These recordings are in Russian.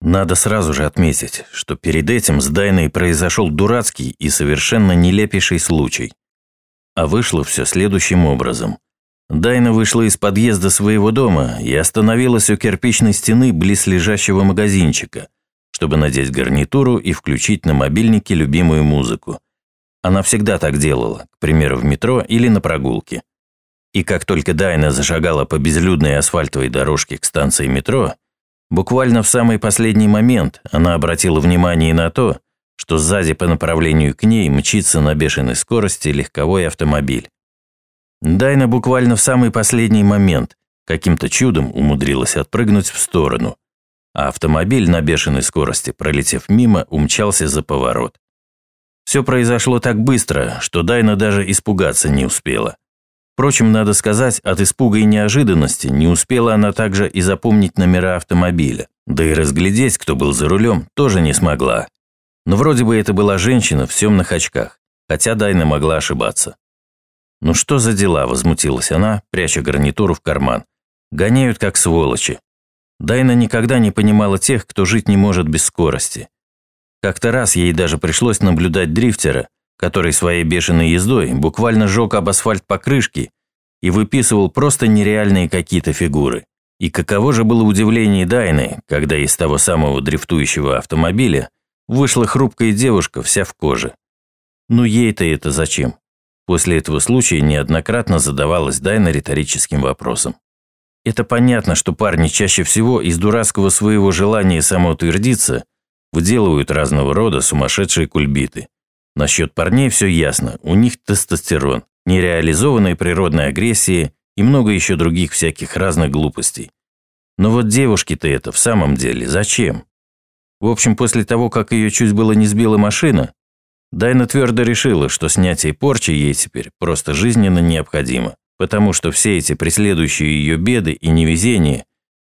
Надо сразу же отметить, что перед этим с Дайной произошел дурацкий и совершенно нелепейший случай. А вышло все следующим образом. Дайна вышла из подъезда своего дома и остановилась у кирпичной стены близ лежащего магазинчика, чтобы надеть гарнитуру и включить на мобильнике любимую музыку. Она всегда так делала, к примеру, в метро или на прогулке. И как только Дайна зашагала по безлюдной асфальтовой дорожке к станции метро, буквально в самый последний момент она обратила внимание на то, что сзади по направлению к ней мчится на бешеной скорости легковой автомобиль. Дайна буквально в самый последний момент каким-то чудом умудрилась отпрыгнуть в сторону, а автомобиль на бешеной скорости, пролетев мимо, умчался за поворот. Все произошло так быстро, что Дайна даже испугаться не успела. Впрочем, надо сказать, от испуга и неожиданности не успела она также и запомнить номера автомобиля. Да и разглядеть, кто был за рулем, тоже не смогла. Но вроде бы это была женщина в темных очках, хотя Дайна могла ошибаться. «Ну что за дела?» – возмутилась она, пряча гарнитуру в карман. «Гоняют как сволочи». Дайна никогда не понимала тех, кто жить не может без скорости. Как-то раз ей даже пришлось наблюдать дрифтера, который своей бешеной ездой буквально жег об асфальт покрышки и выписывал просто нереальные какие-то фигуры. И каково же было удивление Дайны, когда из того самого дрифтующего автомобиля вышла хрупкая девушка вся в коже. Ну ей-то это зачем? После этого случая неоднократно задавалась Дайна риторическим вопросом. Это понятно, что парни чаще всего из дурацкого своего желания самоутвердиться выделывают разного рода сумасшедшие кульбиты. Насчет парней все ясно. У них тестостерон, нереализованная природная агрессия и много еще других всяких разных глупостей. Но вот девушке-то это в самом деле зачем? В общем, после того, как ее чуть было не сбила машина, Дайна твердо решила, что снятие порчи ей теперь просто жизненно необходимо, потому что все эти преследующие ее беды и невезения,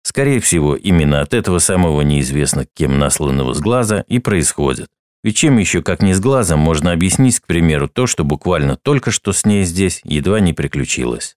скорее всего, именно от этого самого неизвестно кем насланного с глаза и происходят. Ведь чем еще, как не с глазом, можно объяснить, к примеру, то, что буквально только что с ней здесь едва не приключилось.